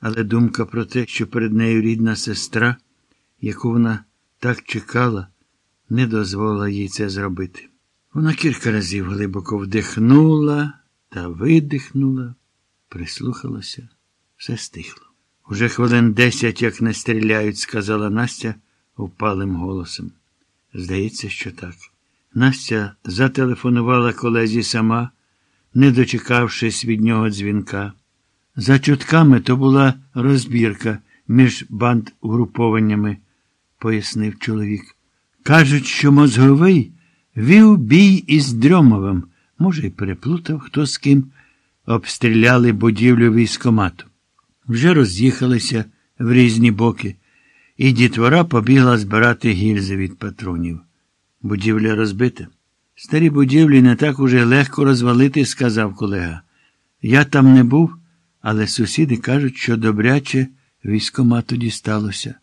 але думка про те, що перед нею рідна сестра, яку вона так чекала, не дозволила їй це зробити. Вона кілька разів глибоко вдихнула та видихнула, прислухалася, все стихло. Уже хвилин десять, як не стріляють, сказала Настя впалим голосом. Здається, що так. Настя зателефонувала колезі сама, не дочекавшись від нього дзвінка. За чутками то була розбірка між бандугрупованнями, пояснив чоловік. Кажуть, що мозговий вів бій із Дрьомовим, може, й переплутав хто з ким, обстріляли будівлю військомату. Вже роз'їхалися в різні боки, і дітвора побігла збирати гільзи від патронів. Будівля розбита. Старі будівлі не так уже легко розвалити, сказав колега. Я там не був, але сусіди кажуть, що добряче військомату дісталося.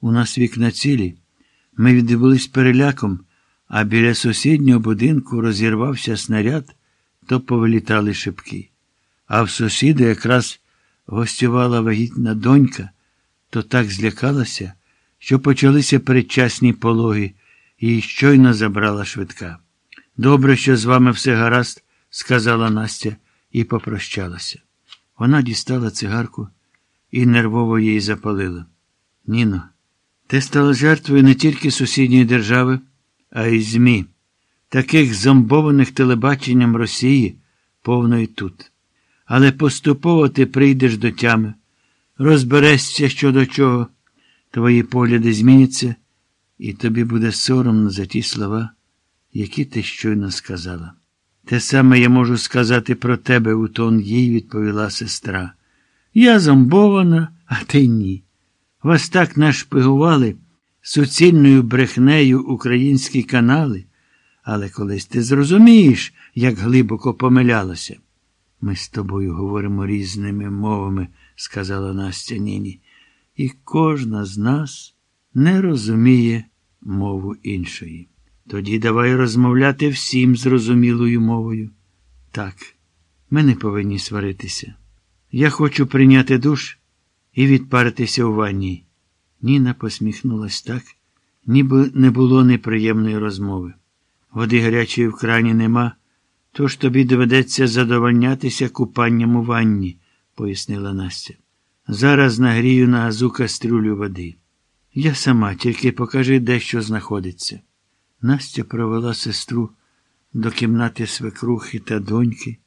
У нас вікна цілі. Ми відбулись переляком, а біля сусіднього будинку розірвався снаряд, то повилітали шибки. А в сусіда якраз гостювала вагітна донька, то так злякалася, що почалися передчасні пологи, її щойно забрала швидка. Добре, що з вами все гаразд, сказала Настя і попрощалася. Вона дістала цигарку і нервово її запалила. Ніно, ти стала жертвою не тільки сусідньої держави, а й ЗМІ, таких зомбованих телебаченням Росії, повної тут. Але поступово ти прийдеш до тями, розберешся що до чого, твої погляди зміняться, і тобі буде соромно за ті слова, які ти щойно сказала. Те саме я можу сказати про тебе, у тон їй відповіла сестра. Я зомбована, а ти ні. Вас так нашпигували суцільною брехнею українські канали, але колись ти зрозумієш, як глибоко помилялася. Ми з тобою говоримо різними мовами, сказала Настя Ніні, і кожна з нас не розуміє мову іншої. Тоді давай розмовляти всім зрозумілою мовою. Так, ми не повинні сваритися. Я хочу прийняти душ і відпаритися у ванні. Ніна посміхнулась так, ніби не було неприємної розмови. Води гарячої в крані нема, тож тобі доведеться задовольнятися купанням у ванні, пояснила Настя. Зараз нагрію на газу кастрюлю води. Я сама, тільки покажи, де що знаходиться. Настя провела сестру до кімнати свекрухи та доньки,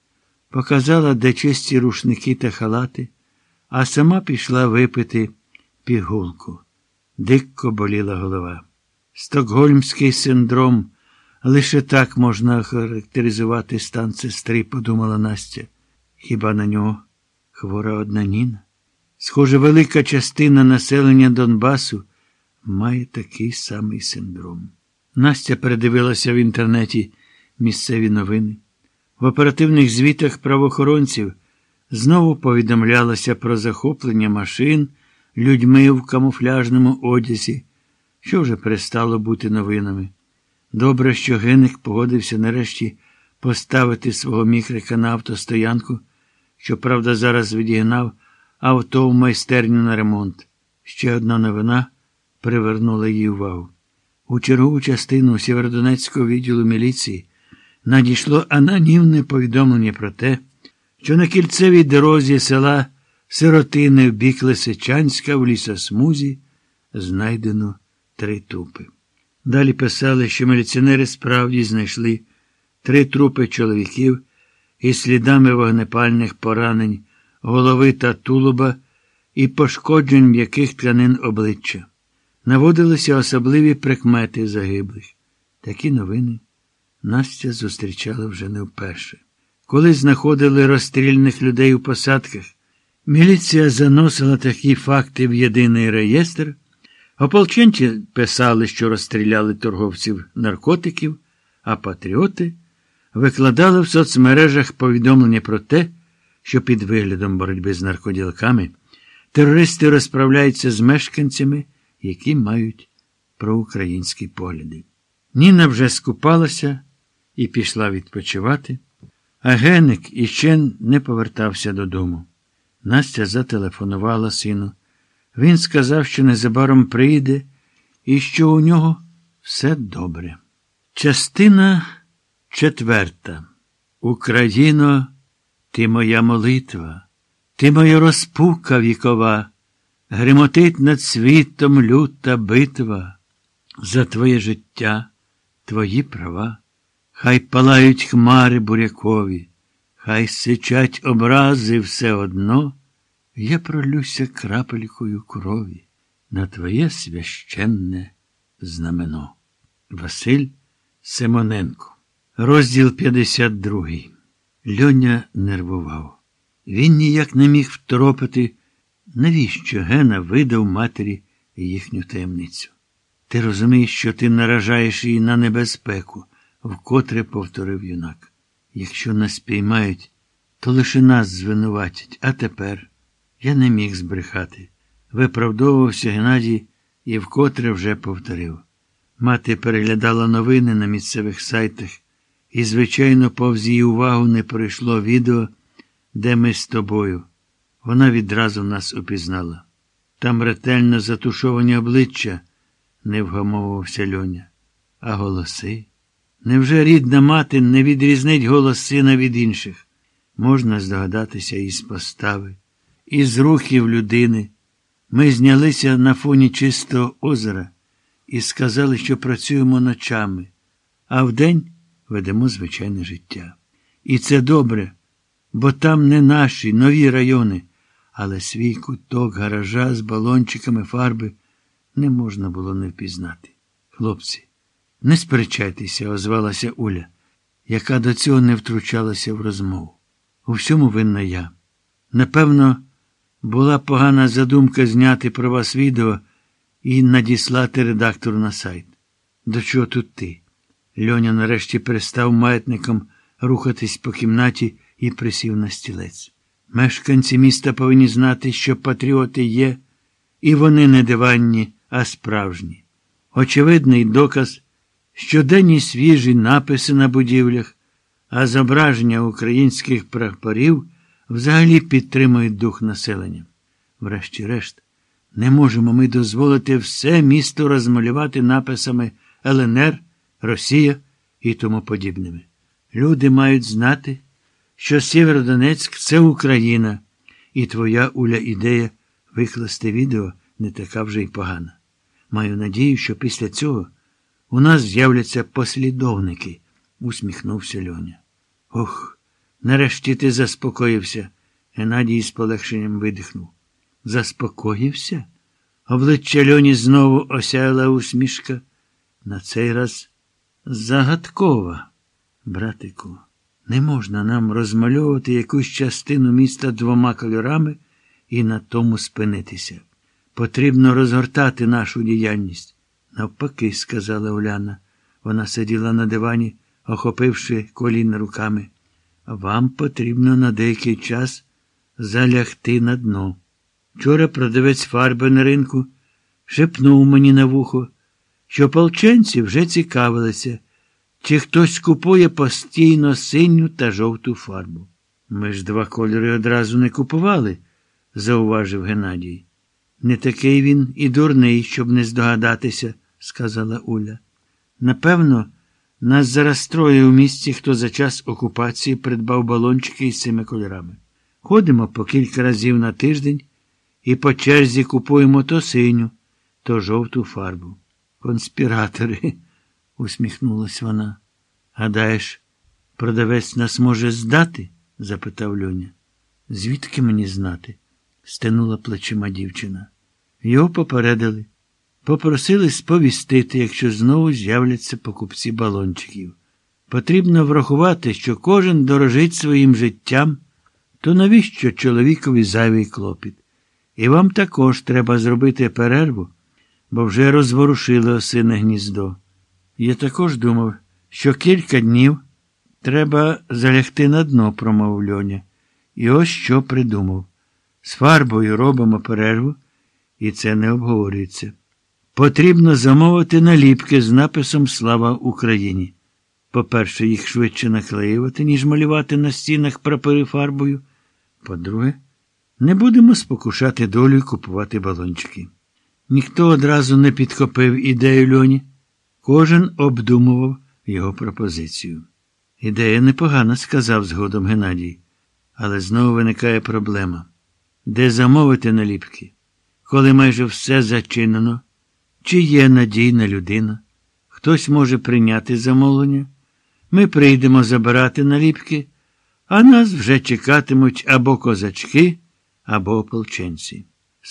показала, де чисті рушники та халати, а сама пішла випити пігулку. Дикко боліла голова. Стокгольмський синдром. Лише так можна характеризувати стан сестри, подумала Настя. Хіба на нього хвора одна Ніна? Схоже, велика частина населення Донбасу має такий самий синдром. Настя передивилася в інтернеті місцеві новини. В оперативних звітах правоохоронців знову повідомлялося про захоплення машин людьми в камуфляжному одязі, що вже перестало бути новинами. Добре, що Геник погодився нарешті поставити свого мікрика на автостоянку, щоправда, зараз відігнав авто в майстерню на ремонт. Ще одна новина привернула її увагу. У чергову частину Сєвєродонецького відділу міліції надійшло анонімне повідомлення про те, що на кільцевій дорозі села Сиротини в бік Лисичанська в лісосмузі знайдено три трупи. Далі писали, що міліціонери справді знайшли три трупи чоловіків із слідами вогнепальних поранень, голови та тулуба і пошкоджень м'яких тканин обличчя. Наводилися особливі прикмети загиблих. Такі новини Настя зустрічала вже не вперше. Коли знаходили розстрільних людей у посадках, міліція заносила такі факти в єдиний реєстр. Ополченці писали, що розстріляли торговців наркотиків, а патріоти викладали в соцмережах повідомлення про те, що під виглядом боротьби з наркоділками терористи розправляються з мешканцями, які мають проукраїнські погляди. Ніна вже скупалася і пішла відпочивати, а Геник іще не повертався додому. Настя зателефонувала сину. Він сказав, що незабаром прийде і що у нього все добре. Частина четверта. Україно, ти моя молитва, ти моя розпука вікова, гримотить над світом люта битва, за твоє життя, твої права, хай палають хмари бурякові, хай сичать образи все одно, я пролюся крапелькою крові на твоє священне знамено. Василь Симоненко. Розділ 52. Льоня нервував. Він ніяк не міг второпити, навіщо Гена видав матері їхню таємницю. Ти розумієш, що ти наражаєш її на небезпеку, вкотре повторив юнак. Якщо нас піймають, то лише нас звинуватять, а тепер я не міг збрехати. Виправдовувався Геннадій і вкотре вже повторив. Мати переглядала новини на місцевих сайтах, і, звичайно, повз її увагу не пройшло відео, де ми з тобою. Вона відразу нас упізнала. Там ретельно затушовані обличчя, не вгамовувався Льоня. А голоси? Невже рідна мати не відрізнить голос сина від інших? Можна здогадатися із постави, із рухів людини. Ми знялися на фоні чистого озера і сказали, що працюємо ночами, а вдень ведемо звичайне життя. І це добре, бо там не наші нові райони, але свій куток гаража з балончиками фарби не можна було не впізнати. Хлопці, не сперечайтеся, озвалася Уля, яка до цього не втручалася в розмову. У всьому винна я. Напевно, була погана задумка зняти про вас відео і надіслати редактору на сайт. До чого тут ти? Льоня нарешті перестав маятником рухатись по кімнаті і присів на стілець. Мешканці міста повинні знати, що патріоти є, і вони не диванні, а справжні. Очевидний доказ, щоденні свіжі написи на будівлях, а зображення українських прапорів взагалі підтримують дух населення. Врешті-решт, не можемо ми дозволити все місто розмалювати написами ЛНР, Росія і тому подібними. Люди мають знати, що Сєвєродонецьк це Україна, і твоя Уля ідея викласти відео не така вже й погана. Маю надію, що після цього у нас з'являться послідовники, усміхнувся Льоня. Ох, нарешті ти заспокоївся. Геннадій з полегшенням видихнув. Заспокоївся? Обличчя Льоні знову осяяла усмішка. На цей раз загадкова. Братику, не можна нам розмальовувати якусь частину міста двома кольорами і на тому спинитися. Потрібно розгортати нашу діяльність. Навпаки, сказала Оляна. Вона сиділа на дивані, охопивши коліна руками. Вам потрібно на деякий час залягти на дно. Вчора продавець фарби на ринку шепнув мені на вухо, що полченці вже цікавилися, чи хтось купує постійно синю та жовту фарбу. Ми ж два кольори одразу не купували, зауважив Геннадій. Не такий він і дурний, щоб не здогадатися, сказала Уля. Напевно, нас зараз троє у місті, хто за час окупації придбав балончики із цими кольорами. Ходимо по кілька разів на тиждень і по черзі купуємо то синю, то жовту фарбу. Конспіратори, усміхнулась вона. Гадаєш, продавець нас може здати? запитав Льоня. Звідки мені знати? стенула плечима дівчина. Його попередили. Попросили сповістити, якщо знову з'являться покупці балончиків. Потрібно врахувати, що кожен дорожить своїм життям, то навіщо чоловікові зайвий клопіт? І вам також треба зробити перерву, бо вже розворушили осине гніздо. Я також думав, що кілька днів треба залягти на дно, промовив Льоня. І ось що придумав. З фарбою робимо перерву, і це не обговорюється. Потрібно замовити наліпки з написом Слава Україні. По-перше, їх швидше наклеювати, ніж малювати на стінах прапори фарбою. По-друге, Не будемо спокушати долю і купувати балончики. Ніхто одразу не підхопив ідею льоні, кожен обдумував його пропозицію. Ідея непогана, сказав згодом Геннадій. Але знову виникає проблема. Де замовити наліпки? Коли майже все зачинено, чи є надійна людина? Хтось може прийняти замовлення. Ми прийдемо забирати наліпки, а нас вже чекатимуть або козачки, або ополченці.